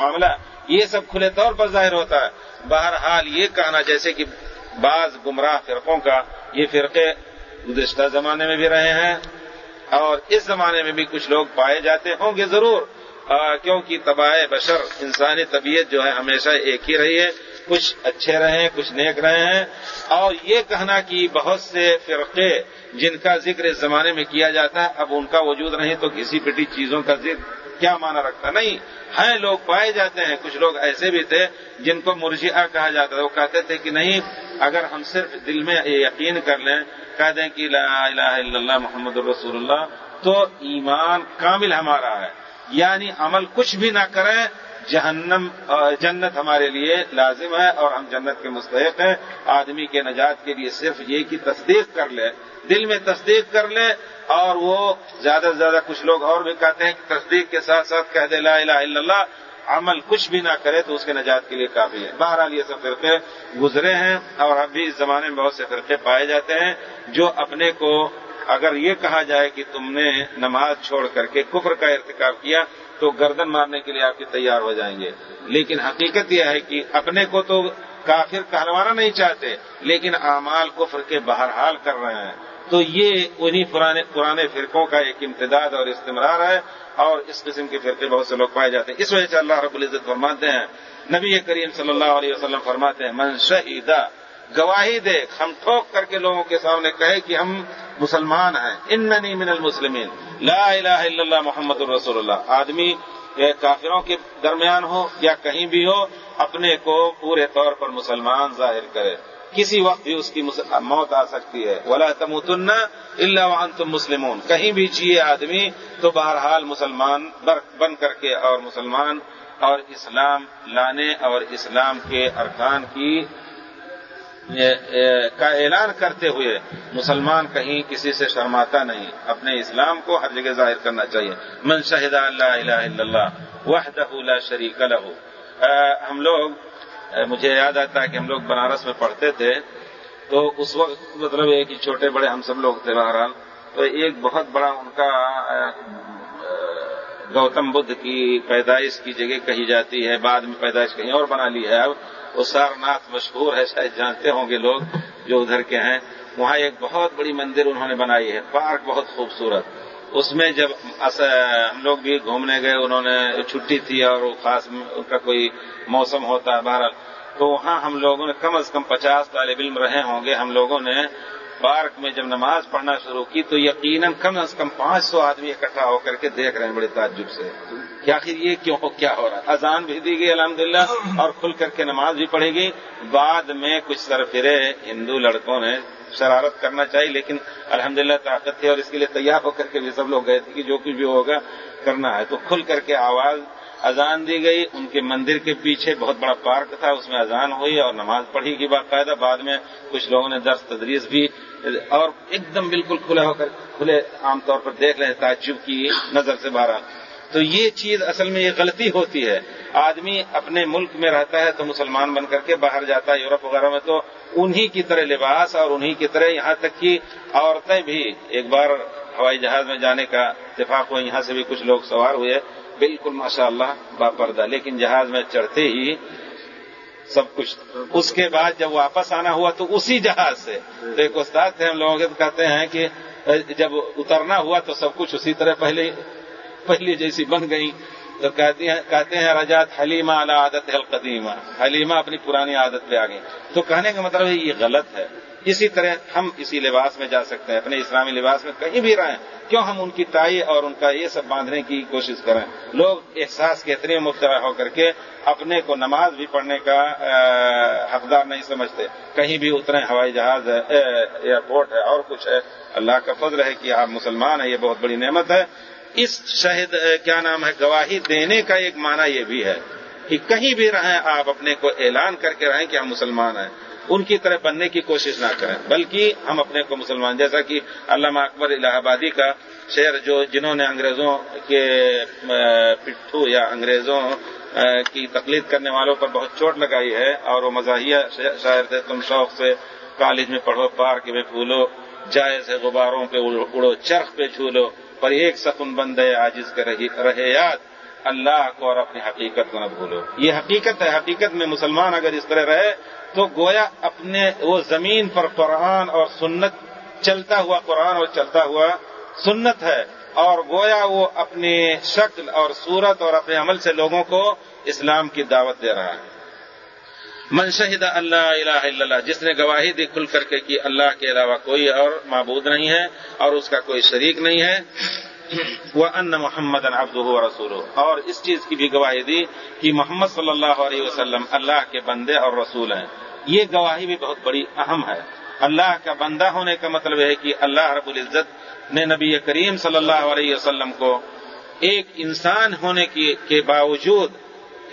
معاملہ یہ سب کھلے طور پر ظاہر ہوتا ہے۔ بہرحال یہ کہنا جیسے کہ بعض گمراہ فرقوں کا یہ فرقے گزشتہ زمانے میں بھی رہے ہیں اور اس زمانے میں بھی کچھ لوگ پائے جاتے ہوں گے ضرور۔ کیونکہ تباہ بشر انسانی طبیعت جو ہے ہمیشہ ایک ہی رہی ہے۔ کچھ اچھے رہے ہیں، کچھ نیک رہے ہیں۔ اور یہ کہنا کہ بہت سے فرقے جن کا ذکر اس زمانے میں کیا جاتا ہے، اب ان کا وجود نہیں تو کسی پٹی چیزوں کا ذکر کیا مانا رکھتا نہیں، ہیں لوگ پائے جاتے ہیں، کچھ لوگ ایسے بھی تھے جن کو مرجیہ کہا جاتا تھا۔ وہ کہتے تھے کہ نہیں، اگر ہم صرف دل میں یقین کر لیں، کہہ دیں کہ لا الہ الا اللہ محمد الرسول اللہ، تو ایمان کامل ہمارا ہے۔ یعنی عمل کچھ بھی نہ کریں جہنم جنت ہمارے لیے لازم ہے اور ہم جنت کے مستحق ہیں۔ آدمی کے نجات کے لیے صرف یہ کی تصدیق کر لے، دل میں تصدیق کر لے اور وہ زیادہ سے زیادہ کچھ لوگ اور بھی کہتے ہیں کہ تصدیق کے ساتھ ساتھ کہہ دے لا الہ الا اللہ، عمل کچھ بھی نہ کرے تو اس کے نجات کے لیے کافی ہے۔ بہرحال یہ سب فرقے گزرے ہیں اور اب بھی اس زمانے میں بہت سے فرقے پائے جاتے ہیں جو اپنے کو اگر یہ کہا جائے کہ تم نے نماز چھوڑ کر کے کفر کا ارتکاب کیا تو گردن مارنے کے لیے آپ کے تیار ہو جائیں گے۔ لیکن حقیقت یہ ہے کہ اپنے کو تو کافر کہلوانا نہیں چاہتے، لیکن اعمال کفر کے بہرحال کر رہے ہیں۔ تو یہ انہی پرانے پرانے فرقوں کا ایک امتداد اور استمرار ہے اور اس قسم کے فرقے بہت سے لوگ پائے جاتے ہیں۔ اس وجہ سے اللہ رب العزت فرماتے ہیں، نبی کریم صلی اللہ علیہ وسلم فرماتے ہیں، من شہیدہ گواہی دے، ہم ٹھوک کر کے لوگوں کے سامنے کہے کہ ہم مسلمان ہیں۔ اننی من المسلمین۔ لا الہ الا اللہ محمد الرسول اللہ۔ آدمی کافروں کے درمیان ہو یا کہیں بھی ہو، اپنے کو پورے طور پر مسلمان ظاہر کرے۔ کسی وقت بھی اس کی موت آ سکتی ہے۔ ولا تمتن اللہ وان تم مسلمون۔ کہیں بھی جیے آدمی تو بہرحال مسلمان بن کر کے اور مسلمان اور اسلام لانے اور اسلام کے ارکان کی کا اعلان کرتے ہوئے مسلمان کہیں کسی سے شرماتا نہیں۔ اپنے اسلام کو ہر جگہ ظاہر کرنا چاہیے۔ من شہد اللہ الہ الا اللہ وحدہ لا شریک لہو ہم لوگ مجھے یاد آتا ہے کہ ہم لوگ بنارس میں پڑھتے تھے۔ تو اس وقت مطلب یہ کہ چھوٹے بڑے ہم سب لوگ تھے بہرحال۔ تو ایک بہت بڑا ان کا گوتم بدھ کی پیدائش کی جگہ کہی جاتی ہے۔ بعد میں پیدائش کہیں اور بنا لی ہے۔ اب وہ سارناتھ مشہور ہے، شاید جانتے ہوں گے لوگ جو ادھر کے ہیں۔ وہاں ایک بہت بڑی مندر انہوں نے بنائی ہے، پارک بہت خوبصورت۔ اس میں جب ہم لوگ بھی گھومنے گئے، انہوں نے چھٹی تھی اور وہ خاص ان کا کوئی موسم ہوتا ہے بہرحال۔ تو وہاں ہم لوگوں نے کم از کم پچاس طالب علم رہے ہوں گے۔ ہم لوگوں نے پارک میں جب نماز پڑھنا شروع کی تو یقیناً کم از کم پانچ سو آدمی اکٹھا ہو کر کے دیکھ رہے ہیں بڑے تعجب سے کہ آخر یہ کیوں کیا ہو رہا ہے؟ اذان بھی دی گئی الحمدللہ اور کھل کر کے نماز بھی پڑھے گی بعد میں کچھ سرفرے ہندو لڑکوں نے شرارت کرنا چاہیے لیکن الحمدللہ طاقت تھی اور اس کے لیے تیار ہو کر کے بھی سب لوگ گئے تھے کہ جو کچھ بھی ہوگا کرنا ہے۔ تو کھل کر کے آواز اذان دی گئی، ان کے مندر کے پیچھے بہت بڑا پارک تھا، اس میں اذان ہوئی اور نماز پڑھی گئی باقاعدہ۔ بعد میں کچھ لوگوں نے درس تدریس بھی، اور ایک دم بالکل کھلے ہو کر، کھلے عام طور پر دیکھ لیں، تعجب کی نظر سے بارہ۔ تو یہ چیز اصل میں یہ غلطی ہوتی ہے۔ آدمی اپنے ملک میں رہتا ہے تو مسلمان بن کر کے باہر جاتا ہے، یورپ وغیرہ میں، تو انہی کی طرح لباس اور انہی کی طرح یہاں تک کہ عورتیں بھی ایک بار ہوائی جہاز میں جانے کا اتفاق ہوا یہاں سے بھی کچھ لوگ سوار ہوئے۔ بالکل ماشاء اللہ باپردہ، لیکن جہاز میں چڑھتے ہی سب کچھ، اس کے بعد جب واپس آنا ہوا تو اسی جہاز سے۔ تو ایک استاد تھے ہم لوگوں کے کہتے ہیں کہ جب اترنا ہوا تو سب کچھ اسی طرح پہلے، پہلی جیسی بن گئی تو کہتے ہیں رجات حلیمہ اعلیٰ عادت القدیمہ۔ حلیمہ اپنی پرانی عادت پہ آ گئی تو کہنے کا مطلب ہے یہ غلط ہے۔ اسی طرح ہم اسی لباس میں جا سکتے ہیں، اپنے اسلامی لباس میں کہیں بھی رہیں۔ کیوں ہم ان کی ٹائی اور ان کا یہ سب باندھنے کی کوشش کریں؟ لوگ احساس کے اتنے مبتلا ہو کر کے اپنے کو نماز بھی پڑھنے کا حقدار نہیں سمجھتے۔ کہیں بھی اترے، ہوائی جہاز ہے ایئرپورٹ ہے، اور کچھ ہے۔ اللہ کا فضل ہے کہ آپ مسلمان ہیں، یہ بہت بڑی نعمت ہے۔ اس شہد کیا نام ہے، گواہی دینے کا ایک معنی یہ بھی ہے کہ کہیں بھی رہیں، آپ اپنے کو اعلان کر کے رہیں کہ ہم مسلمان ہیں۔ ان کی طرح بننے کی کوشش نہ کریں، بلکہ ہم اپنے کو مسلمان، جیسا کہ علامہ اکبر الہ آبادی کا شعر جو جنہوں نے انگریزوں کے پٹھو یا انگریزوں کی تقلید کرنے والوں پر بہت چوٹ لگائی ہے، اور وہ مزاحیہ شاعر تھے، تم شوق سے کالج میں پڑھو، پارک میں پھولو جائے سے غباروں پہ اڑو، چرخ پہ جھولو۔ پر ایک سکون بند ہے کے رہے یاد، اللہ کو اور اپنی حقیقت کو نہ بھولو۔ یہ حقیقت ہے، حقیقت میں مسلمان اگر اس طرح رہے تو گویا اپنے وہ زمین پر قرآن اور سنت چلتا ہوا، قرآن اور چلتا ہوا سنت ہے۔ اور گویا وہ اپنی شکل اور صورت اور اپنے عمل سے لوگوں کو اسلام کی دعوت دے رہا ہے۔ من شہد اللہ الہ الا اللہ، جس نے گواہی دی کھل کر کے کہ اللہ کے علاوہ کوئی اور معبود نہیں ہے اور اس کا کوئی شریک نہیں ہے، وہ ان محمد ابد رسول اور اس چیز کی بھی گواہی دی کہ محمد صلی اللہ علیہ وسلم اللہ کے بندے اور رسول ہیں۔ یہ گواہی بھی بہت بڑی اہم ہے۔ اللہ کا بندہ ہونے کا مطلب ہے کہ اللہ رب العزت نے نبی کریم صلی اللہ علیہ وسلم کو ایک انسان ہونے کے باوجود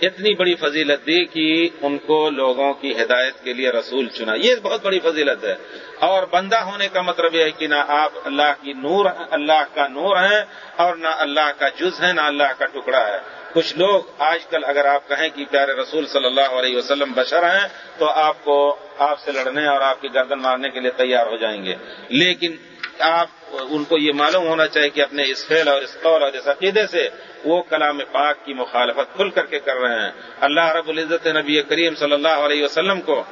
اتنی بڑی فضیلت دی کہ ان کو لوگوں کی ہدایت کے لیے رسول چنا۔ یہ بہت بڑی فضیلت ہے۔ اور بندہ ہونے کا مطلب یہ ہے کہ نہ آپ اللہ کی نور اللہ کا نور ہیں اور نہ اللہ کا جز ہے نہ اللہ کا ٹکڑا ہے۔ کچھ لوگ آج کل اگر آپ کہیں کہ پیارے رسول صلی اللہ علیہ وسلم بشر ہیں تو آپ کو آپ سے لڑنے اور آپ کی گردن مارنے کے لیے تیار ہو جائیں گے۔ لیکن آپ، ان کو یہ معلوم ہونا چاہیے کہ اپنے اس فیل اور اس قول اور اس عقیدے سے وہ کلام پاک کی مخالفت کھل کر کے کر رہے ہیں۔ اللہ رب العزت نبی کریم صلی اللہ علیہ وسلم کو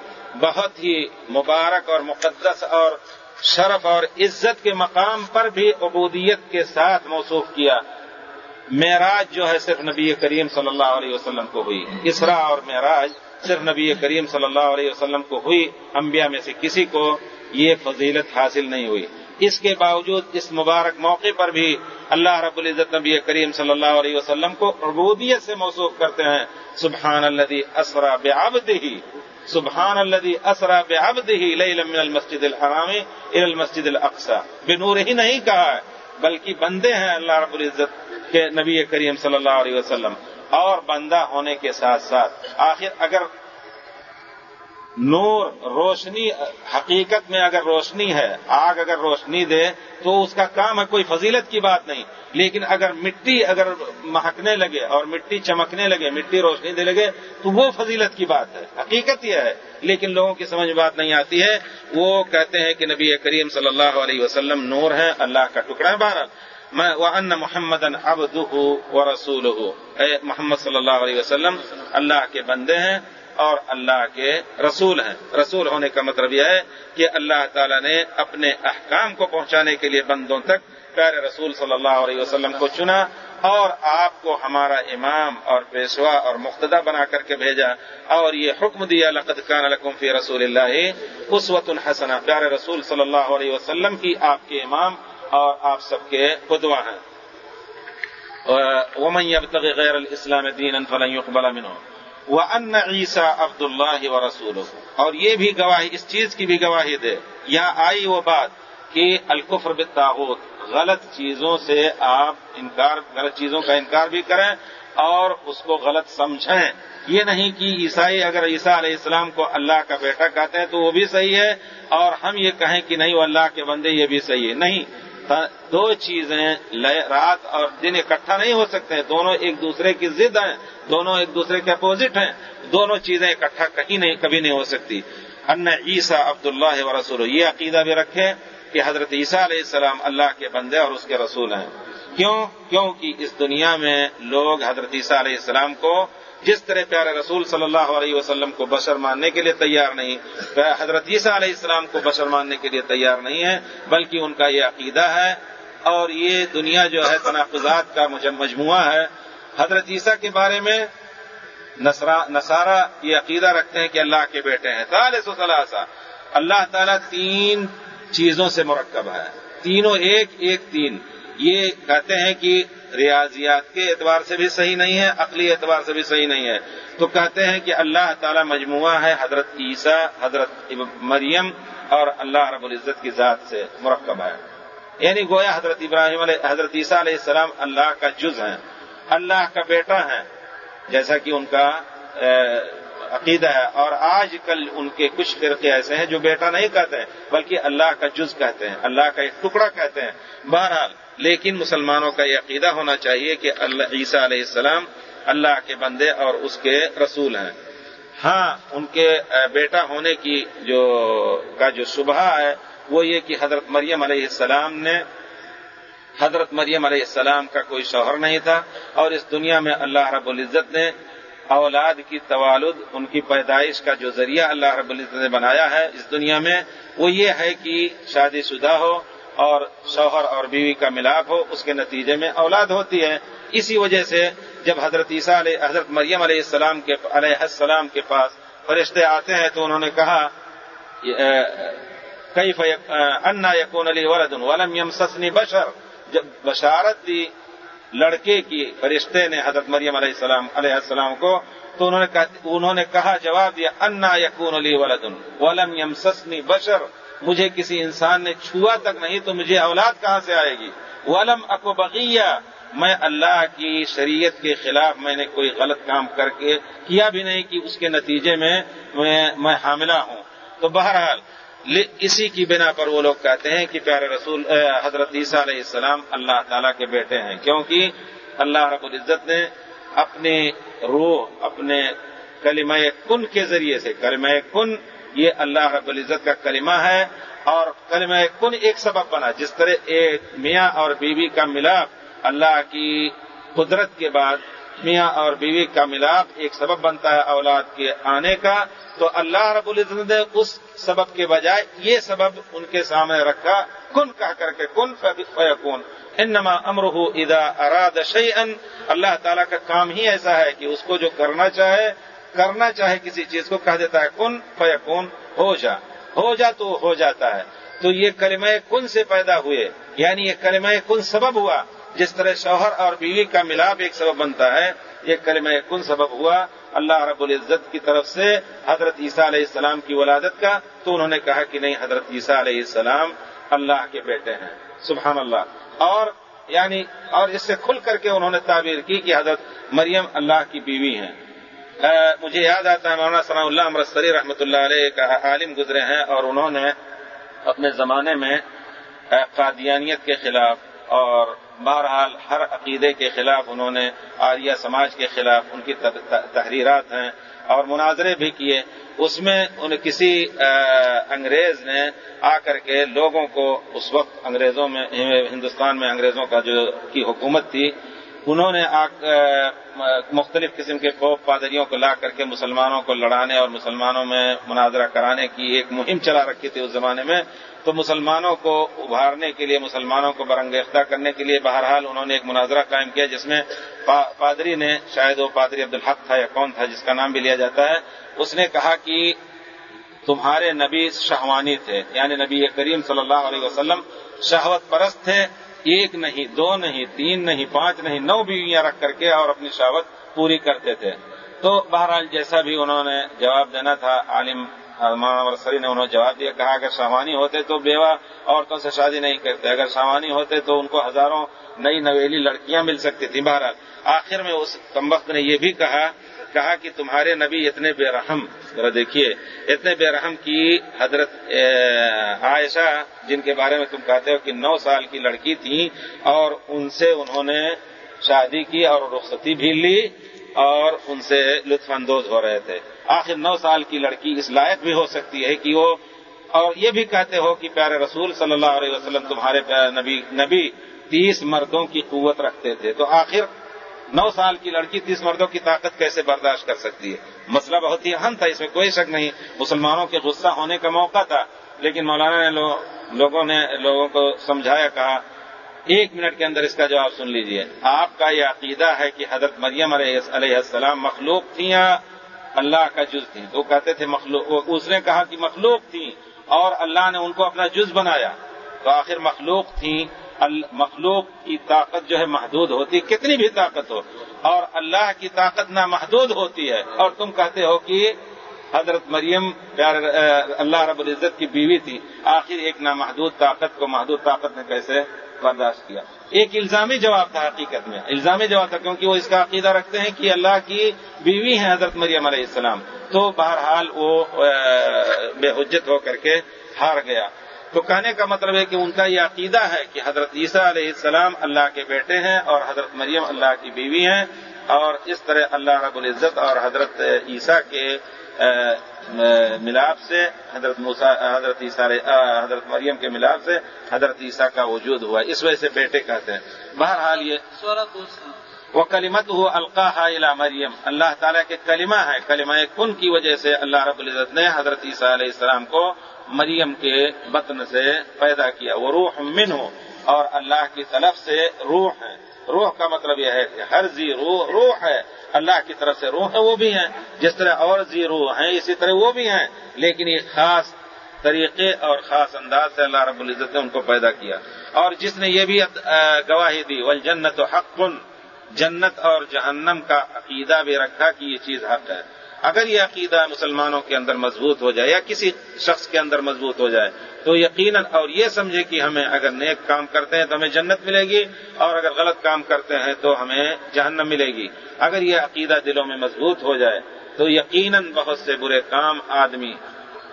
بہت ہی مبارک اور مقدس اور شرف اور عزت کے مقام پر بھی عبودیت کے ساتھ موصوف کیا۔ معراج جو ہے صرف نبی کریم صلی اللہ علیہ وسلم کو ہوئی۔ اسرا اور معراج صرف نبی کریم صلی اللہ علیہ وسلم کو ہوئی۔ انبیاء میں سے کسی کو یہ فضیلت حاصل نہیں ہوئی۔ اس کے باوجود اس مبارک موقع پر بھی اللہ رب العزت نبی کریم صلی اللہ علیہ وسلم کو عبودیت سے موصوف کرتے ہیں۔ سبحان الدی اسرا بےآبد سبحان الدی اسرا بےآبد ہی من المسجد الحرام ار المسجد الاقسا بنور ہی نہیں کہا ہے، بلکہ بندے ہیں اللہ رب العزت کے نبی کریم صلی اللہ علیہ وسلم۔ اور بندہ ہونے کے ساتھ ساتھ آخر اگر نور روشنی، حقیقت میں اگر روشنی ہے، آگ اگر روشنی دے، تو اس کا کام ہے کوئی فضیلت کی بات نہیں۔ لیکن اگر مٹی اگر مہکنے لگے اور مٹی چمکنے لگے، مٹی روشنی دے لگے، تو وہ فضیلت کی بات ہے۔ حقیقت یہ ہے۔ لیکن لوگوں کی سمجھ بات نہیں آتی ہے۔ وہ کہتے ہیں کہ نبی کریم صلی اللہ علیہ وسلم نور ہے اللہ کا ٹکڑا ہے بہرحال۔ میں وہ ان محمد ابد و رسول اے محمد صلی اللہ علیہ وسلم، اللہ کے بندے ہیں۔ اور اللہ کے رسول ہیں۔ رسول ہونے کا مطلب یہ ہے کہ اللہ تعالیٰ نے اپنے احکام کو پہنچانے کے لیے بندوں تک پیارے رسول صلی اللہ علیہ وسلم کو چنا اور آپ کو ہمارا امام اور پیشوا اور مقتدہ بنا کر کے بھیجا۔ اور یہ حکم دیا، لقد کان لکم فی رسول اللہ اسوت الحسنہ پیارے رسول صلی اللہ علیہ وسلم کی آپ کے امام اور آپ سب کے خدوا ہیں۔ ومن يبتغي غير الاسلام دينا فلن يقبل منه وہ ان عیسیٰ عبد اللہ و رسول اور یہ بھی گواہی، اس چیز کی بھی گواہی دے۔ یا آئی وہ بات کہ الکفر بالطاغوت، غلط چیزوں سے آپ انکار، غلط چیزوں کا انکار بھی کریں اور اس کو غلط سمجھیں۔ یہ نہیں کہ عیسائی، اگر عیسیٰ علیہ السلام کو اللہ کا بیٹا کہتے ہیں تو وہ بھی صحیح ہے اور ہم یہ کہیں کہ نہیں، وہ اللہ کے بندے، یہ بھی صحیح ہے۔ نہیں دو چیزیں رات اور دن اکٹھا نہیں ہو سکتے، دونوں ایک دوسرے کی ضد ہیں۔ دونوں ایک دوسرے کے اپوزٹ ہیں، دونوں چیزیں اکٹھا کہیں نہیں، کبھی نہیں ہو سکتی۔ ان عیسیٰ عبد اللہ و رسول یہ عقیدہ بھی رکھے کہ حضرت عیسیٰ علیہ السلام اللہ کے بندے اور اس کے رسول ہیں۔ کیوں؟ کیونکہ اس دنیا میں لوگ حضرت عیسیٰ علیہ السلام کو جس طرح پیارے رسول صلی اللہ علیہ وسلم کو بشر ماننے کے لیے تیار نہیں، حضرت عیسیٰ علیہ السلام کو بشر ماننے کے لیے تیار نہیں ہے بلکہ ان کا یہ عقیدہ ہے۔ اور یہ دنیا جو ہے تناقضات کا مجموعہ ہے۔ حضرت عیسیٰ کے بارے میں نصارہ یہ عقیدہ رکھتے ہیں کہ اللہ کے بیٹے ہیں۔ ثالث و ثلاثہ، اللہ تعالیٰ تین چیزوں سے مرکب ہے۔ تینوں ایک ایک تین۔ یہ کہتے ہیں کہ ریاضیات کے اعتبار سے بھی صحیح نہیں ہے، عقلی اعتبار سے بھی صحیح نہیں ہے۔ تو کہتے ہیں کہ اللہ تعالیٰ مجموعہ ہے حضرت عیسیٰ، حضرت مریم اور اللہ رب العزت کی ذات سے مرکب ہے۔ یعنی گویا حضرت ابراہیم علیہ حضرت عیسیٰ علیہ السلام اللہ کا جز ہیں۔ اللہ کا بیٹا ہے، جیسا کہ ان کا عقیدہ ہے۔ اور آج کل ان کے کچھ فرقے ایسے ہیں جو بیٹا نہیں کہتے ہیں، بلکہ اللہ کا جز کہتے ہیں، اللہ کا ایک ٹکڑا کہتے ہیں۔ بہرحال، لیکن مسلمانوں کا یہ عقیدہ ہونا چاہیے کہ اللہ، عیسیٰ علیہ السلام اللہ کے بندے اور اس کے رسول ہیں۔ ہاں ان کے بیٹا ہونے کی جو، کا جو صبح ہے، وہ یہ کہ حضرت مریم علیہ السلام نے حضرت مریم علیہ السلام کا کوئی شوہر نہیں تھا اور اس دنیا میں اللہ رب العزت نے اولاد کی توالد، ان کی پیدائش کا جو ذریعہ اللہ رب العزت نے بنایا ہے اس دنیا میں، وہ یہ ہے کہ شادی شدہ ہو اور شوہر اور بیوی کا ملاپ ہو، اس کے نتیجے میں اولاد ہوتی ہے۔ اسی وجہ سے جب حضرت عیسیٰ علیہ، حضرت مریم علیہ السلام کے، علیہ السلام کے پاس فرشتے آتے ہیں تو انہوں نے کہا کئی انا یقون علی ولدن ولم یم سسنی بشر؟ جب بشارت دی لڑکے کی فرشتے نے حضرت مریم علیہ السلام علیہ السلام کو، تو انہوں نے انہوں نے کہا جواب دیا، انا یقون علی ولدن، ولم یمسسنی بشر، مجھے کسی انسان نے چھوا تک نہیں، تو مجھے اولاد کہاں سے آئے گی؟ ولم اکو بقیہ میں اللہ کی شریعت کے خلاف میں نے کوئی غلط کام کر کے کیا بھی نہیں، کہ اس کے نتیجے میں میں حاملہ ہوں۔ تو بہرحال اسی کی بنا پر وہ لوگ کہتے ہیں کہ پیارے رسول حضرت عیسیٰ علیہ السلام، اللہ تعالیٰ کے بیٹے ہیں۔ کیونکہ اللہ رب العزت نے اپنی روح، اپنے کلمہ کن کے ذریعے سے، کلمہ کن، یہ اللہ رب العزت کا کلمہ ہے اور کلمہ کن ایک سبب بنا۔ جس طرح ایک میاں اور بیوی کا ملاپ، اللہ کی قدرت کے بعد میاں اور بیوی کا ملاپ ایک سبب بنتا ہے اولاد کے آنے کا۔ تو اللہ رب العزت نے اس سبب کے بجائے یہ سبب ان کے سامنے رکھا۔ کن کہہ کر کے کن فیکون۔ انما امرح ادا اراد شیئن اللہ تعالیٰ کا کام ہی ایسا ہے کہ اس کو جو کرنا چاہے کرنا چاہے کسی چیز کو کہہ دیتا ہے، کن فیکون، ہو جا۔ ہو جا تو ہو جاتا ہے۔ تو یہ کلمہ کن سے پیدا ہوئے؟ یعنی یہ کلمہ کن سبب ہوا؟ جس طرح شوہر اور بیوی کا ملاپ ایک سبب بنتا ہے، یہ کلمہ کن سبب ہوا؟ اللہ رب العزت کی طرف سے حضرت عیسیٰ علیہ السلام کی ولادت کا۔ تو انہوں نے کہا کہ نہیں، حضرت عیسیٰ علیہ السلام اللہ کے بیٹے ہیں۔ سبحان اللہ۔ اور یعنی اور اس سے کھل کر کے انہوں نے تعبیر کی کہ حضرت مریم اللہ کی بیوی ہیں۔ مجھے یاد آتا ہے، مولانا ثناء اللہ امرتسری رحمۃ اللہ علیہ کا عالم گزرے ہیں اور انہوں نے اپنے زمانے میں قادیانیت کے خلاف اور بہرحال ہر عقیدے کے خلاف انہوں نے، آریہ سماج کے خلاف ان کی تحریرات ہیں اور مناظرے بھی کیے۔ اس میں ان کسی انگریز نے آ کر کے لوگوں کو، اس وقت انگریزوں میں، ہندوستان میں انگریزوں کا جو کی حکومت تھی انہوں نے مختلف قسم کے پوپ پادریوں کو لا کر کے مسلمانوں کو لڑانے اور مسلمانوں میں مناظرہ کرانے کی ایک مہم چلا رکھی تھی اس زمانے میں۔ تو مسلمانوں کو ابھارنے کے لیے، مسلمانوں کو برنگیختہ کرنے کے لیے بہرحال انہوں نے ایک مناظرہ قائم کیا جس میں پادری نے، شاید وہ پادری عبدالحق تھا یا کون تھا، جس کا نام بھی لیا جاتا ہے، اس نے کہا کہ تمہارے نبی شہوانی تھے یعنی نبی کریم صلی اللہ علیہ وسلم شہوت پرست تھے ایک نہیں، دو نہیں، تین نہیں، پانچ نہیں، نو بیویاں رکھ کر کے اور اپنی شہوت پوری کرتے تھے۔ تو بہرحال جیسا بھی انہوں نے جواب دینا تھا، عالم سری نے انہوں نے جواب دیا، کہا اگر شامانی ہوتے تو بیوہ عورتوں سے شادی نہیں کرتے، اگر شامانی ہوتے تو ان کو ہزاروں نئی نویلی لڑکیاں مل سکتی تھیں۔ بہرحال آخر میں اس کمبخت نے یہ بھی کہا کہا کہ تمہارے نبی اتنے بے رحم، ذرا دیکھیے، اتنے بے رحم کی حضرت عائشہ، جن کے بارے میں تم کہتے ہو کہ نو سال کی لڑکی تھی اور ان سے انہوں نے شادی کی اور رخصتی بھی لی اور ان سے لطف اندوز ہو رہے تھے۔ آخر نو سال کی لڑکی اس لائق بھی ہو سکتی ہے کہ وہ، اور یہ بھی کہتے ہو کہ پیارے رسول صلی اللہ علیہ وسلم تمہارے نبی نبی تیس مردوں کی قوت رکھتے تھے۔ تو آخر نو سال کی لڑکی تیس مردوں کی طاقت کیسے برداشت کر سکتی ہے؟ مسئلہ بہت ہی اہم تھا اس میں کوئی شک نہیں۔ مسلمانوں کے غصہ ہونے کا موقع تھا لیکن مولانا نے لو, لوگوں نے لوگوں کو سمجھایا کہا ایک منٹ کے اندر اس کا جواب سن لیجیے۔ آپ کا یہ عقیدہ ہے کہ حضرت مریم علیہ السلام مخلوق تھی یا اللہ کا جز تھی تو کہتے تھے مخلوق اس نے کہا کہ مخلوق تھی اور اللہ نے ان کو اپنا جز بنایا۔ تو آخر مخلوق تھی مخلوق کی طاقت جو ہے محدود ہوتی ہے کتنی بھی طاقت ہو، اور اللہ کی طاقت نہ محدود ہوتی ہے۔ اور تم کہتے ہو کہ حضرت مریم پیار اللہ رب العزت کی بیوی تھی، آخر ایک نامحدود طاقت کو محدود طاقت نے کیسے برداشت کیا؟ ایک الزامی جواب تھا حقیقت میں۔ الزامی جواب تھا کیونکہ وہ اس کا عقیدہ رکھتے ہیں کہ اللہ کی بیوی ہے حضرت مریم علیہ السلام۔ تو بہرحال وہ بے حجت ہو کر کے ہار گیا۔ تو کہنے کا مطلب ہے کہ ان کا یہ عقیدہ ہے کہ حضرت عیسیٰ علیہ السلام اللہ کے بیٹے ہیں اور حضرت مریم اللہ کی بیوی ہیں اور اس طرح اللہ رب العزت اور حضرت عیسیٰ کے ملاپ سے حضرت حضرت عیسیٰ حضرت مریم کے ملاپ سے حضرت عیسیٰ کا وجود ہوا۔ اس وجہ سے بیٹے کہتے ہیں۔ بہرحال یہ وہ کلیمت ہو القاح مریم۔ اللہ تعالیٰ کے کلمہ ہے کلمہ کن کی وجہ سے اللہ رب العزت نے حضرت عیسیٰ علیہ السلام کو مریم کے بطن سے پیدا کیا۔ وہ روح من ہو اور اللہ کی طرف سے روح ہے۔ روح کا مطلب یہ ہے کہ ہر زی روح روح ہے۔ اللہ کی طرف سے روح ہے، وہ بھی ہیں۔ جس طرح اور زی روح ہیں، اسی طرح وہ بھی ہیں۔ لیکن یہ خاص طریقے اور خاص انداز سے اللہ رب العزت نے ان کو پیدا کیا۔ اور جس نے یہ بھی گواہی دی ول جنت و حق۔ جنت اور جہنم کا عقیدہ بھی رکھا کہ یہ چیز حق ہے۔ اگر یہ عقیدہ مسلمانوں کے اندر مضبوط ہو جائے یا کسی شخص کے اندر مضبوط ہو جائے، تو یقیناً اور یہ سمجھے کہ ہمیں اگر نیک کام کرتے ہیں تو ہمیں جنت ملے گی، اور اگر غلط کام کرتے ہیں تو ہمیں جہنم ملے گی۔ اگر یہ عقیدہ دلوں میں مضبوط ہو جائے، تو یقیناً بہت سے برے کام آدمی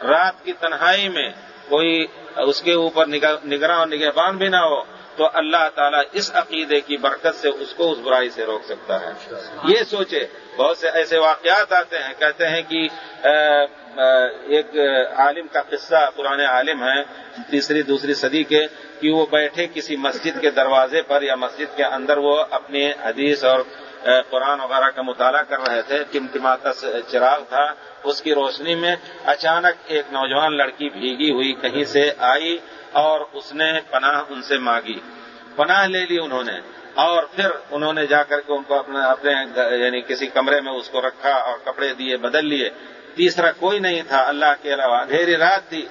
رات کی تنہائی میں کوئی اس کے اوپر نگراں اور نگہبان بھی نہ ہو۔ تو اللہ تعالیٰ اس عقیدے کی برکت سے اس کو اس برائی سے روک سکتا ہے۔ یہ سوچے۔ بہت سے ایسے واقعات آتے ہیں، کہتے ہیں کہ ایک عالم کا قصہ پرانے عالم ہیں، تیسری، دوسری صدی کے، کہ وہ بیٹھے کسی مسجد کے دروازے پر یا مسجد کے اندر وہ اپنے حدیث اور قرآن وغیرہ کا مطالعہ کر رہے تھے۔ ٹمٹماتا چراغ تھا۔ اس کی روشنی میں اچانک ایک نوجوان لڑکی بھیگی ہوئی کہیں سے آئی۔ اور اس نے پناہ ان سے مانگی۔ پناہ لے لی انہوں نے اور پھر انہوں نے جا کر کے ان کو اپنے اپنے یعنی کسی کمرے میں اس کو رکھا اور کپڑے دیے، بدل لیے۔ تیسرا کوئی نہیں تھا۔ اللہ کے علاوہ اندھیری رات تھی۔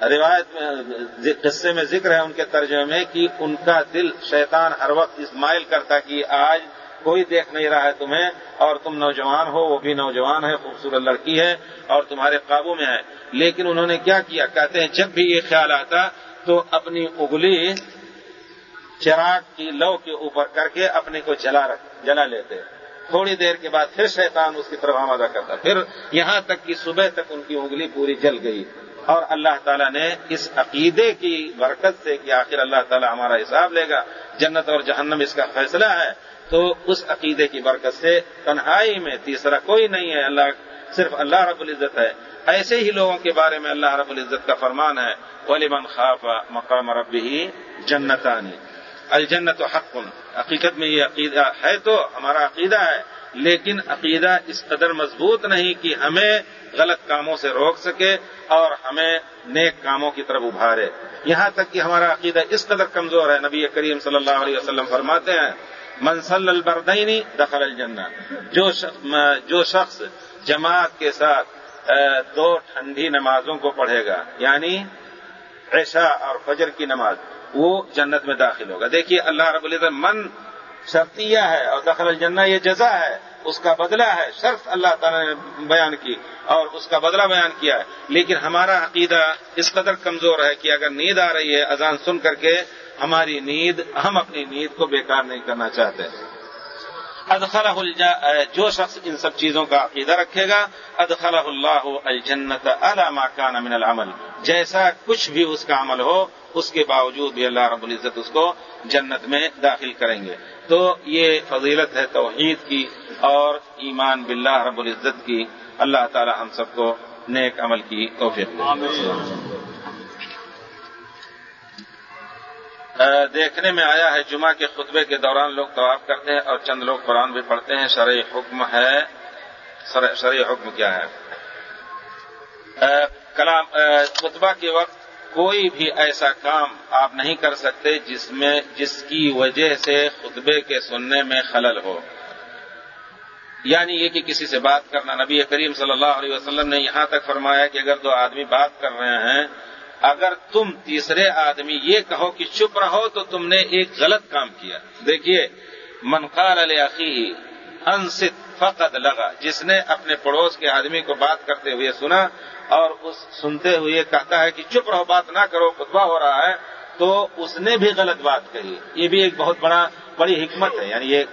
روایت میں قصے میں ذکر ہے ان کے ترجمے میں کہ ان کا دل شیطان ہر وقت اسمائل کرتا کہ آج کوئی دیکھ نہیں رہا ہے تمہیں اور تم نوجوان ہو، وہ بھی نوجوان ہے، خوبصورت لڑکی ہے اور تمہارے قابو میں ہے۔ لیکن انہوں نے کیا کیا؟ کہتے ہیں، جب بھی یہ خیال آتا تو اپنی اگلی چراغ کی لو کے اوپر کر کے اپنے کو جلا رکھ جلا لیتے۔ تھوڑی دیر کے بعد پھر شیطان اس کی طرف آمادہ کرتا۔ پھر یہاں تک کہ صبح تک ان کی انگلی پوری جل گئی۔ اور اللہ تعالیٰ نے اس عقیدے کی برکت سے کہ آخر اللہ تعالیٰ ہمارا حساب لے گا۔ جنت اور جہنم اس کا فیصلہ ہے۔ تو اس عقیدے کی برکت سے تنہائی میں تیسرا کوئی نہیں ہے۔ اللہ صرف اللہ رب العزت ہے۔ ایسے ہی لوگوں کے بارے میں اللہ رب العزت کا فرمان ہے۔ ولی من خاف مقام ربی جنتانی الجنت و حق. عقیقت میں یہ عقیدہ ہے تو ہمارا عقیدہ ہے، لیکن عقیدہ اس قدر مضبوط نہیں کہ ہمیں غلط کاموں سے روک سکے اور ہمیں نیک کاموں کی طرف ابھارے۔ یہاں تک کہ ہمارا عقیدہ اس قدر کمزور ہے، نبی کریم صلی اللہ علیہ وسلم فرماتے ہیں منسل البردینی دخل الجنہ. جو جو شخص جماعت کے ساتھ دو ٹھنڈی نمازوں کو پڑھے گا یعنی عشاء اور فجر کی نماز، وہ جنت میں داخل ہوگا۔ دیکھیے، اللہ رب العزت من شرطیہ ہے اور دخل الجنہ یہ جزا ہے، اس کا بدلہ ہے، شرط اللہ تعالیٰ نے بیان کی اور اس کا بدلہ بیان کیا ہے۔ لیکن ہمارا عقیدہ اس قدر کمزور ہے کہ اگر نیند آ رہی ہے، اذان سن کر کے ہماری نیند، ہم اپنی نیند کو بیکار نہیں کرنا چاہتے۔ ادخلہ جو شخص ان سب چیزوں کا عقیدہ رکھے گا، ادخلہ اللہ الجنت ما کان من العمل۔ جیسا کچھ بھی اس کا عمل ہو، اس کے باوجود بھی اللہ رب العزت اس کو جنت میں داخل کریں گے۔ تو یہ فضیلت ہے توحید کی اور ایمان باللہ رب العزت کی۔ اللہ تعالی ہم سب کو نیک عمل کی توفیق دیکھنے میں آیا ہے جمعہ کے خطبے کے دوران لوگ طواف کرتے ہیں اور چند لوگ قرآن بھی پڑھتے ہیں۔ شرعی حکم ہے۔ شرعی حکم کیا ہے؟ کلام خطبہ کے وقت کوئی بھی ایسا کام آپ نہیں کر سکتے جس میں جس کی وجہ سے خطبے کے سننے میں خلل ہو۔ یعنی یہ کہ کسی سے بات کرنا۔ نبی کریم صلی اللہ علیہ وسلم نے یہاں تک فرمایا کہ اگر دو آدمی بات کر رہے ہیں اگر تم تیسرے آدمی یہ کہو کہ چپ رہو تو تم نے ایک غلط کام کیا۔ دیکھیے منقال علی انست فقط لگا جس نے اپنے پڑوس کے آدمی کو بات کرتے ہوئے سنا اور اس سنتے ہوئے کہتا ہے کہ چپ رہو، بات نہ کرو، خطبہ ہو رہا ہے، تو اس نے بھی غلط بات کہی۔ یہ بھی ایک بہت بڑا، بڑی حکمت ہے۔ یعنی یہ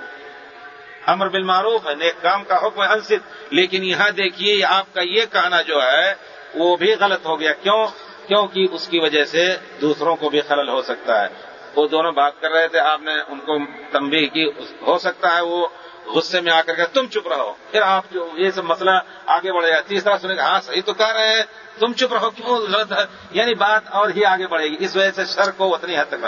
امر بالمعروف ہے، نیک کام کا حکم انست لیکن یہاں دیکھیے، آپ کا یہ کہنا جو ہے، وہ بھی غلط ہو گیا۔ کیوں؟ کیونکہ اس کی وجہ سے دوسروں کو بھی خلل ہو سکتا ہے۔ وہ دونوں بات کر رہے تھے، آپ نے ان کو تنبیہ کی ہو سکتا ہے وہ غصے میں آ کر کے تم چپ رہو۔ پھر آپ جو یہ سب مسئلہ آگے بڑھے گا۔ تیسرا سنے گا ہاں صحیح تو کہہ رہے ہیں، تم چپ رہو، کیوں غلط یعنی بات اور ہی آگے بڑھے گی۔ اس وجہ سے شر کو اتنی حد تک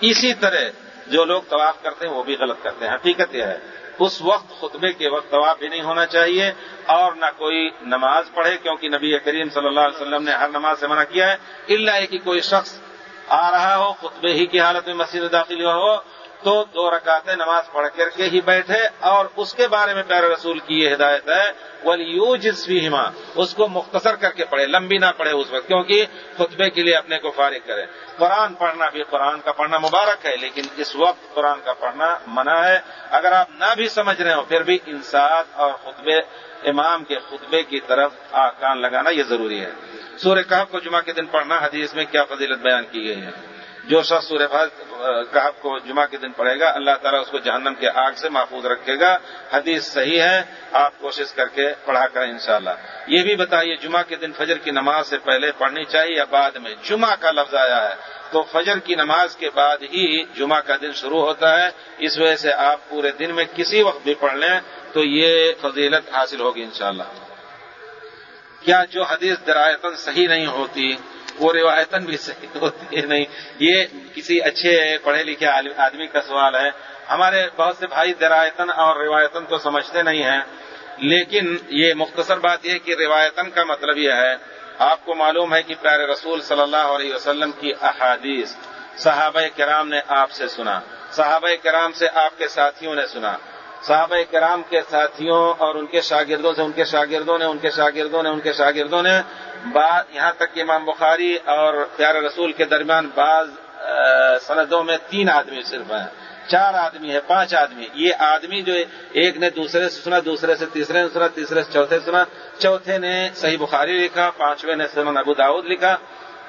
اسی طرح جو لوگ طواف کرتے ہیں، وہ بھی غلط کرتے ہیں۔ حقیقت یہ ہے اس وقت خطبے کے وقت طواف بھی نہیں ہونا چاہیے اور نہ کوئی نماز پڑھے، کیونکہ نبی کریم صلی اللہ علیہ وسلم نے ہر نماز سے منع کیا ہے۔ اللہ کہ کوئی شخص آ رہا ہو، خطبے ہی کی حالت میں مسجد میں داخل ہوا ہو تو دو رکعتیں نماز پڑھ کر کے ہی بیٹھے اور اس کے بارے میں پیارے رسول کی یہ ہدایت ہے ولیو جس بھی اس کو مختصر کر کے پڑھے، لمبی نہ پڑھے اس وقت، کیونکہ خطبے کے لیے اپنے کو فارغ کرے قرآن پڑھنا بھی قرآن کا پڑھنا مبارک ہے، لیکن اس وقت قرآن کا پڑھنا منع ہے۔ اگر آپ نہ بھی سمجھ رہے ہو پھر بھی انصاف اور خطبے، امام کے خطبے کی طرف کان لگانا یہ ضروری ہے۔ سورہ کہف کو جمعہ کے دن پڑھنا، حدیث میں کیا فضیلت بیان کی گئی ہے؟ جو شخص سورہ کہف کو جمعہ کے دن پڑھے گا، اللہ تعالیٰ اس کو جہنم کے آگ سے محفوظ رکھے گا۔ حدیث صحیح ہے، آپ کوشش کر کے پڑھا کریں انشاءاللہ۔ یہ بھی بتائیے، جمعہ کے دن فجر کی نماز سے پہلے پڑھنی چاہیے یا بعد میں؟ جمعہ کا لفظ آیا ہے۔ تو فجر کی نماز کے بعد ہی جمعہ کا دن شروع ہوتا ہے۔ اس وجہ سے آپ پورے دن میں کسی وقت بھی پڑھ لیں تو یہ فضیلت حاصل ہوگی انشاءاللہ۔ کیا جو حدیث درایتن صحیح نہیں ہوتی وہ روایتن بھی صحیح ہوتی ہے۔ نہیں، یہ کسی اچھے پڑھے لکھے آدمی کا سوال ہے۔ ہمارے بہت سے بھائی درایتن اور روایتن تو سمجھتے نہیں ہیں، لیکن یہ مختصر بات یہ کہ روایتن کا مطلب یہ ہے، آپ کو معلوم ہے کہ پیارے رسول صلی اللہ علیہ وسلم کی احادیث صحابہ کرام نے آپ سے سنا۔ صحابہ کرام سے آپ کے ساتھیوں نے سنا۔ صحابہ کرام کے ساتھیوں اور ان کے شاگردوں سے، ان کے شاگردوں نے، ان کے شاگردوں نے، ان کے شاگردوں نے بعد یہاں تک کہ امام بخاری اور پیارے رسول کے درمیان بعض سندوں میں تین آدمی صرف ہیں۔ چار آدمی ہے پانچ آدمی۔ یہ آدمی جو ایک نے دوسرے سے سنا، دوسرے سے تیسرے نے سنا، تیسرے سے چوتھے سنا، چوتھے نے صحیح بخاری لکھا، پانچویں نے سنن ابو داود لکھا۔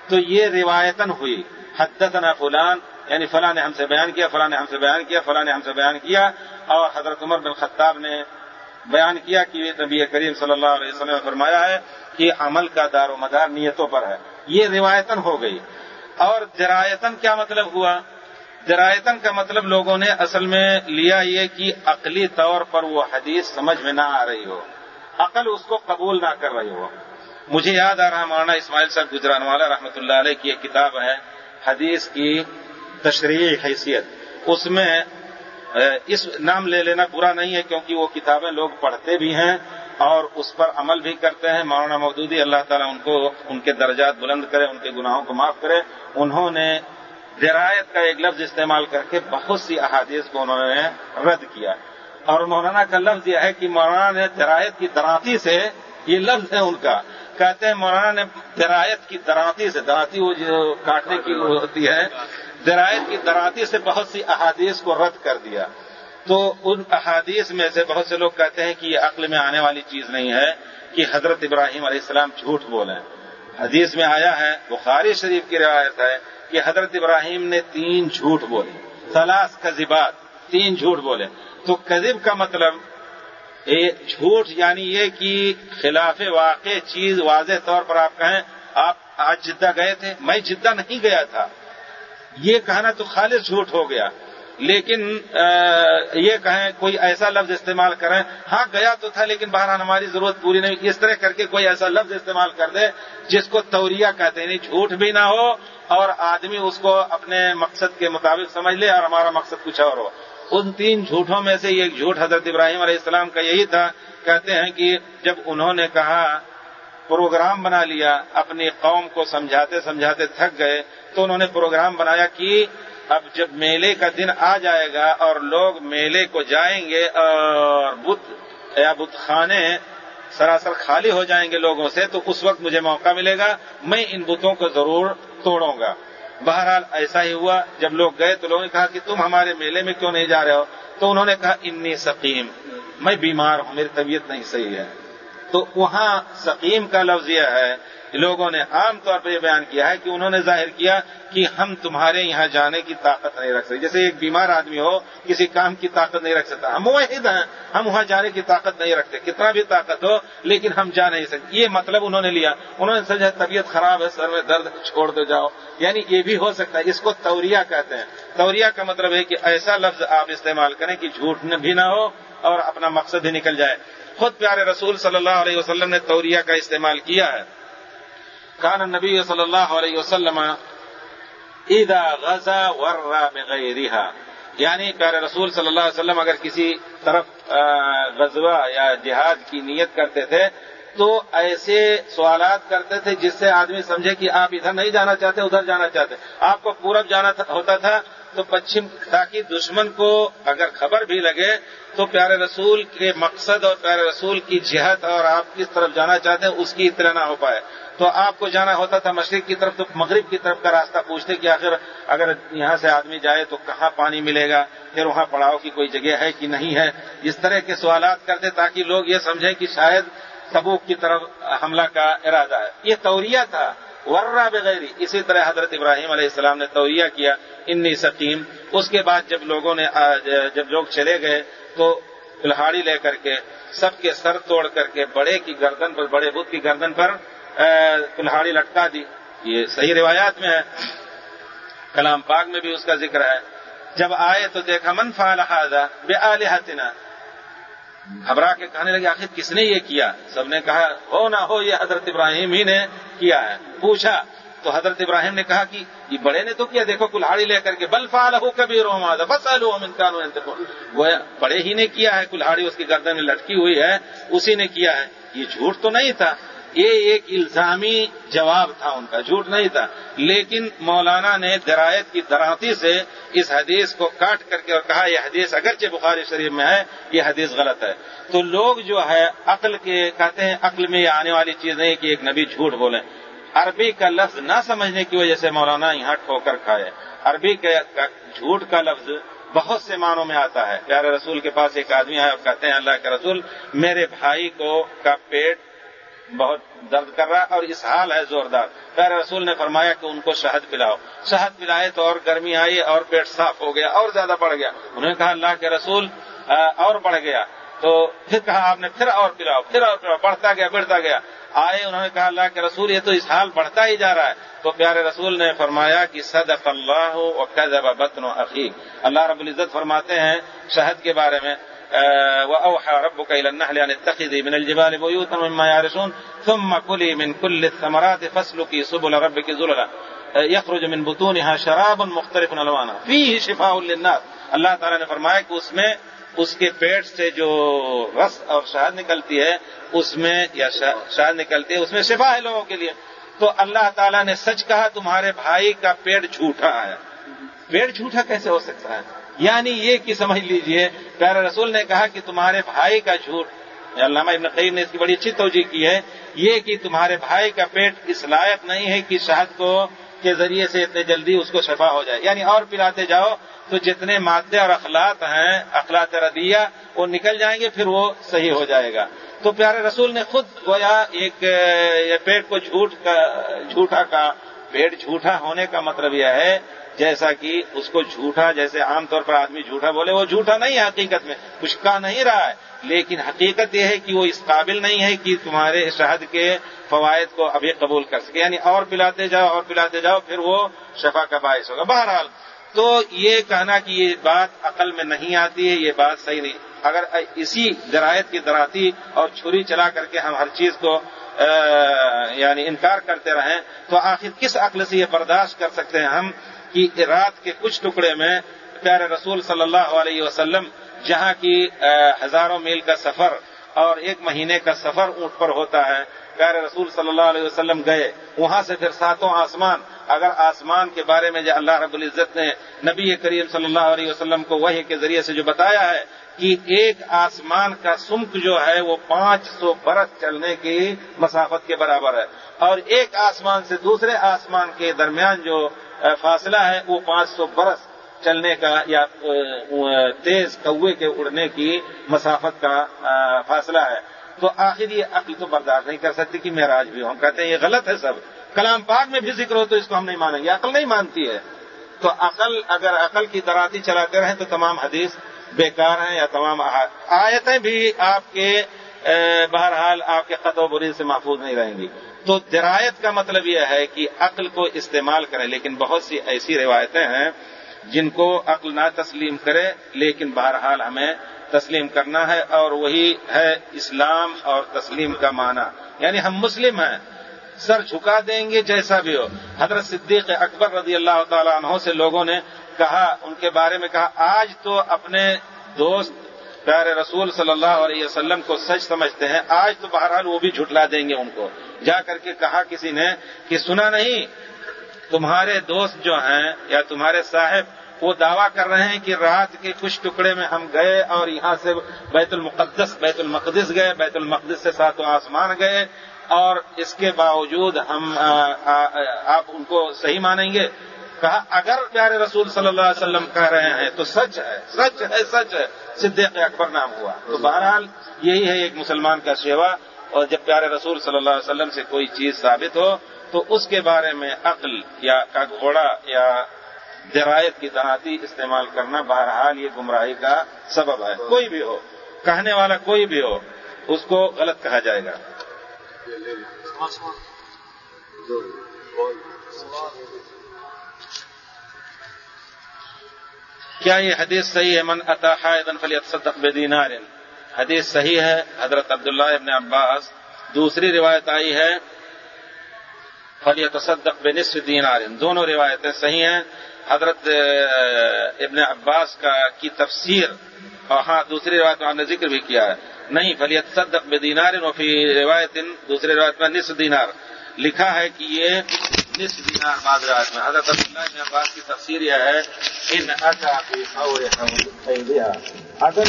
تو یہ روایتن ہوئی حدتنا فلان یعنی فلاں نے ہم سے بیان کیا، فلاں نے ہم سے بیان کیا، فلاں نے ہم سے بیان کیا اور حضرت عمر بن خطاب نے بیان کیا کہ نبی کریم صلی اللہ علیہ وسلم نے فرمایا ہے کہ عمل کا دار و مدار نیتوں پر ہے۔ یہ روایتن ہو گئی۔ اور جرایتن کیا مطلب ہوا؟ جرایتن کا مطلب لوگوں نے اصل میں لیا یہ کہ عقلی طور پر وہ حدیث سمجھ میں نہ آ رہی ہو۔ عقل اس کو قبول نہ کر رہی ہو۔ مجھے یاد آ رہا مولانا اسماعیل صاحب گجران والا رحمۃ اللہ علیہ کی ایک کتاب ہے، حدیث کی تشریح حیثیت۔ اس میں اس نام لے لینا برا نہیں ہے کیونکہ وہ کتابیں لوگ پڑھتے بھی ہیں اور اس پر عمل بھی کرتے ہیں۔ مولانا مودودی اللہ تعالیٰ ان کو، ان کے درجات بلند کرے، ان کے گناہوں کو معاف کرے۔ انہوں نے درایت کا ایک لفظ استعمال کر کے بہت سی احادیث کو انہوں نے رد کیا۔ اور مولانا کا لفظ یہ ہے کہ مولانا نے درایت کی دراتی سے، یہ لفظ ہے ان کا، کہتے ہیں مولانا نے درایت کی دراتی سے، دراتی وہ جو کاٹنے کی ہوتی ہے درایت کی دراتی سے بہت سی احادیث کو رد کر دیا۔ تو ان احادیث میں سے بہت سے لوگ کہتے ہیں کہ یہ عقل میں آنے والی چیز نہیں ہے کہ حضرت ابراہیم علیہ السلام جھوٹ بولیں۔ حدیث میں آیا ہے، بخاری شریف کی روایت ہے کہ حضرت ابراہیم نے تین جھوٹ بولے۔ سلاس کذبات، تین جھوٹ بولے۔ تو کذب کا مطلب جھوٹ یعنی یہ کہ خلاف واقع چیز واضح طور پر آپ کہیں، آپ آج جدہ گئے تھے، میں جدہ نہیں گیا تھا۔ یہ کہنا تو خالص جھوٹ ہو گیا۔ لیکن یہ کہیں کوئی ایسا لفظ استعمال کریں۔ ہاں گیا تو تھا، لیکن بہرحال ہماری ضرورت پوری نہیں۔ اس طرح کر کے کوئی ایسا لفظ استعمال کر دے جس کو توریا کہتے ہیں یعنی جھوٹ بھی نہ ہو اور آدمی اس کو اپنے مقصد کے مطابق سمجھ لے اور ہمارا مقصد کچھ اور ہو۔ ان تین جھوٹوں میں سے ایک جھوٹ حضرت ابراہیم علیہ السلام کا یہی تھا۔ کہتے ہیں کہ جب انہوں نے کہا، پروگرام بنا لیا، اپنی قوم کو سمجھاتے سمجھاتے تھک گئے تو انہوں نے پروگرام بنایا کہ اب جب میلے کا دن آ جائے گا اور لوگ میلے کو جائیں گے اور بت یا بت خانے سراسر خالی ہو جائیں گے لوگوں سے، تو اس وقت مجھے موقع ملے گا، میں ان بتوں کو ضرور توڑوں گا۔ بہرحال ایسا ہی ہوا، جب لوگ گئے تو لوگوں نے کہا کہ تم ہمارے میلے میں کیوں نہیں جا رہے ہو؟ تو انہوں نے کہا، انی سقیم، میں بیمار ہوں، میری طبیعت نہیں صحیح ہے۔ تو وہاں سقیم کا لفظ یہ ہے لوگوں نے عام طور پر یہ بیان کیا ہے کہ انہوں نے ظاہر کیا کہ ہم تمہارے یہاں جانے کی طاقت نہیں رکھ سکتے۔ جیسے ایک بیمار آدمی ہو، کسی کام کی طاقت نہیں رکھ سکتا۔ ہم واحد ہیں، ہم وہاں جانے کی طاقت نہیں رکھتے۔ کتنا بھی طاقت ہو، لیکن ہم جا نہیں سکتے۔ یہ مطلب انہوں نے لیا۔ انہوں نے سمجھا طبیعت خراب ہے، سر میں درد، چھوڑ دو جاؤ۔ یعنی یہ بھی ہو سکتا ہے، اس کو توریا کہتے ہیں۔ توریا کا مطلب ہے کہ ایسا لفظ آپ استعمال کریں کہ جھوٹ بھی نہ ہو اور اپنا مقصد بھی نکل جائے۔ خود پیارے رسول صلی اللہ علیہ وسلم نے توریہ کا استعمال کیا ہے۔ کان نبی صلی اللہ علیہ وسلم اذا غزا ورا بغیرها یعنی پیارے رسول صلی اللہ علیہ وسلم اگر کسی طرف غزوہ یا جہاد کی نیت کرتے تھے، تو ایسے سوالات کرتے تھے جس سے آدمی سمجھے کہ آپ ادھر نہیں جانا چاہتے، ادھر جانا چاہتے۔ آپ کو پورب جانا ہوتا تھا، تو پچھم، تاکہ دشمن کو اگر خبر بھی لگے، تو پیارے رسول کے مقصد اور پیارے رسول کی جہت اور آپ کس طرف جانا چاہتے ہیں اس کی اطلاع نہ ہو پائے۔ تو آپ کو جانا ہوتا تھا مشرق کی طرف، تو مغرب کی طرف کا راستہ پوچھتے کہ آخر اگر یہاں سے آدمی جائے تو کہاں پانی ملے گا؟ پھر وہاں پڑاؤ کی کوئی جگہ ہے کہ نہیں ہے؟ اس طرح کے سوالات کرتے تاکہ لوگ یہ سمجھیں کہ شاید تبوک کی طرف حملہ کا ارادہ ہے۔ یہ توریہ تھا۔ ورہ بغیر اسی طرح حضرت ابراہیم علیہ السلام نے توریہ کیا، انی سکیم اس کے بعد جب لوگوں نے جب لوگ چلے گئے تو کلہاڑی لے کر کے، سب کے سر توڑ کر کے، بڑے کی گردن پر، بڑے بدھ کی گردن پر کلہاڑی لٹکا دی۔ یہ صحیح روایات میں ہے۔ کلام پاک میں بھی اس کا ذکر ہے۔ جب آئے تو دیکھا، من فالحاظہ بے آلحتنا گھبرا کے کہنے لگے، آخر کس نے یہ کیا؟ سب نے کہا، ہو نہ ہو، یہ حضرت ابراہیم ہی نے کیا ہے۔ پوچھا، تو حضرت ابراہیم نے کہا کہ یہ بڑے نے تو کیا؟ دیکھو، کلہاڑی لے کر کے۔ بل فال ہو کبھی رو بس وہ بڑے ہی نے کیا ہے، کلہاڑی اس کی گردن میں لٹکی ہوئی ہے، اسی نے کیا ہے۔ یہ جھوٹ تو نہیں تھا۔ یہ ایک الزامی جواب تھا ان کا، جھوٹ نہیں تھا۔ لیکن مولانا نے درایت کی دراتی سے اس حدیث کو کاٹ کر کے اور کہا، یہ حدیث اگرچہ بخاری شریف میں ہے، یہ حدیث غلط ہے۔ تو لوگ جو ہے، عقل کے کہتے ہیں، عقل میں یہ آنے والی چیز نہیں کہ ایک نبی جھوٹ بولے عربی کا لفظ نہ سمجھنے کی وجہ سے مولانا یہاں ٹھوکر کھائے۔ عربی کے جھوٹ کا لفظ بہت سے معنوں میں آتا ہے۔ پیارے رسول کے پاس ایک آدمی آئے اور کہتے ہیں، اللہ کے رسول، میرے بھائی کو کا پیٹ بہت درد کر رہا ہے اور اس حال ہے زوردار۔ پیر رسول نے فرمایا کہ ان کو شہد پلاؤ۔ شہد پلائے تو اور گرمی آئی اور پیٹ صاف ہو گیا اور زیادہ بڑھ گیا۔ انہوں نے کہا، اللہ کے رسول اور بڑھ گیا۔ تو پھر کہا، آپ نے پھر اور پلاؤ، پھر اور پلاؤ، بڑھتا گیا بڑھتا گیا۔ آئے، انہوں نے کہا، اللہ کے رسول، یہ تو اس حال بڑھتا ہی جا رہا ہے۔ تو پیارے رسول نے فرمایا کہ، صدق اللہ و قدب بطن و عقیق اللہ رب العزت فرماتے ہیں شہد کے بارے میں۔ وأوحى ربك إلى النحل أن اتخذي من الجبال بيوتا مما يعرشون، ثم كلي من كل الثمرات فاسلكي سبل ربك ذللا. يخرج من بطونها شراب مختلف ألوانها فيه شفاء للناس. اللہ تعالیٰ نے فرمایا کہ اس میں اس کے پیٹ سے جو رس اور شہد نکلتی ہے، اس میں یا شہد نکلتی ہے، اس میں شفا ہے لوگوں کے لیے. تو اللہ تعالیٰ نے سچ کہا، تمہارے بھائی کا پیٹ جھوٹا ہے۔ پیٹ جھوٹا کیسے ہو سکتا ہے؟ یعنی یہ کہ سمجھ لیجیے پیارا رسول نے کہا کہ تمہارے بھائی کا جھوٹ علامہ ابن قیم نے اس کی بڑی اچھی توجہ کی ہے، یہ کہ تمہارے بھائی کا پیٹ اس لائق نہیں ہے کہ شہد کو، کے ذریعے سے اتنے جلدی اس کو شفا ہو جائے۔ یعنی اور پلاتے جاؤ تو جتنے مادے اور اخلاق ہیں، اخلاق ردیہ وہ نکل جائیں گے، پھر وہ صحیح ہو جائے گا۔ تو پیارے رسول نے خود گویا ایک پیٹ کو جھوٹ کا، جھوٹا کا، پیٹ جھوٹا ہونے کا مطلب یہ ہے جیسا کہ اس کو جھوٹا، جیسے عام طور پر آدمی جھوٹا بولے، وہ جھوٹا نہیں ہے حقیقت میں، کچھ کا نہیں رہا ہے۔ لیکن حقیقت یہ ہے کہ وہ اس قابل نہیں ہے کہ تمہارے شہد کے فوائد کو ابھی قبول کر سکے۔ یعنی اور پلاتے جاؤ، اور پلاتے جاؤ، پھر وہ شفا کا باعث ہوگا۔ بہرحال، تو یہ کہنا کہ یہ بات عقل میں نہیں آتی ہے، یہ بات صحیح نہیں۔ اگر اسی درایت کی دراتی اور چھری چلا کر کے ہم ہر چیز کو یعنی انکار کرتے رہیں، تو آخر کس عقل سے یہ برداشت کر سکتے ہیں ہم؟ کہ رات کے کچھ ٹکڑے میں، پیارے رسول صلی اللہ علیہ وسلم، جہاں کی ہزاروں میل کا سفر اور ایک مہینے کا سفر اونٹ پر ہوتا ہے۔ پیارے رسول صلی اللہ علیہ وسلم گئے، وہاں سے پھر ساتوں آسمان، اگر آسمان کے بارے میں جو اللہ رب العزت نے نبی کریم صلی اللہ علیہ وسلم کو وہی کے ذریعے سے جو بتایا ہے کہ ایک آسمان کا سمک جو ہے، وہ پانچ سو برس چلنے کی مسافت کے برابر ہے۔ اور ایک آسمان سے دوسرے آسمان کے درمیان جو فاصلہ ہے وہ پانچ سو برس چلنے کا یا تیز کوے کے اڑنے کی مسافت کا فاصلہ ہے۔ تو آخر یہ عقل تو برداشت نہیں کر سکتی کہ معراج بھی ہو ہم کہتے ہیں یہ غلط ہے سب۔ کلام پاک میں بھی ذکر ہو تو اس کو ہم نہیں مانیں گے۔ عقل نہیں مانتی ہے۔ تو عقل، اگر عقل کی دراتی چلاتے رہیں تو تمام حدیث بیکار ہیں یا تمام آیتیں بھی آپ کے بہرحال آپ کے قط و بری سے محفوظ نہیں رہیں گی۔ تو درایت کا مطلب یہ ہے کہ عقل کو استعمال کریں، لیکن بہت سی ایسی روایتیں ہیں جن کو عقل نہ تسلیم کرے، لیکن بہرحال ہمیں تسلیم کرنا ہے اور وہی ہے اسلام اور تسلیم کا معنی۔ یعنی ہم مسلم ہیں، سر جھکا دیں گے جیسا بھی ہو۔ حضرت صدیق اکبر رضی اللہ تعالیٰ عنہ سے لوگوں نے کہا، ان کے بارے میں کہا، آج تو اپنے دوست پیارے رسول صلی اللہ علیہ وسلم کو سچ سمجھتے ہیں، آج تو بہرحال وہ بھی جھٹلا دیں گے ان کو۔ جا کر کے کہا کسی نے کہ سنا نہیں، تمہارے دوست جو ہیں یا تمہارے صاحب، وہ دعویٰ کر رہے ہیں کہ رات کے کچھ ٹکڑے میں ہم گئے اور یہاں سے بیت المقدس بیت المقدس گئے، بیت المقدس سے ساتوں آسمان گئے اور اس کے باوجود ہم آپ ان کو صحیح مانیں گے۔ کہا، اگر پیارے رسول صلی اللہ علیہ وسلم کہہ رہے ہیں تو سچ ہے سچ ہے سچ ہے، صدیق اکبر نام ہوا۔ تو بہرحال یہی ہے ایک مسلمان کا سیوا اور جب پیارے رسول صلی اللہ علیہ وسلم سے کوئی چیز ثابت ہو، تو اس کے بارے میں عقل یا کا گھوڑا یا درایت کی تناتی استعمال کرنا بہرحال یہ گمراہی کا سبب ہے۔ کوئی بھی ہو، کہنے والا کوئی بھی ہو، اس کو غلط کہا جائے گا۔ کیا یہ حدیث صحیح ہے؟ من اتا حائدن فلیتصدق بدینار. حدیث صحیح ہے، حضرت عبداللہ ابن عباس. دوسری روایت آئی ہے، فلیتصدق بنصف دینار. دونوں روایتیں صحیح ہیں۔ حضرت ابن عباس کا، کی تفسیر، اور ہاں دوسری روایت میں ہم نے ذکر بھی کیا ہے۔ نہیں فلیت صدق بے دینار وفی روایت، دوسری روایت میں نصف دینار۔ لکھا ہے کہ یہ نصف دینار بعد میں حضرت عبداللہ ابن عباس کی تفسیر یہ ہے ان اگر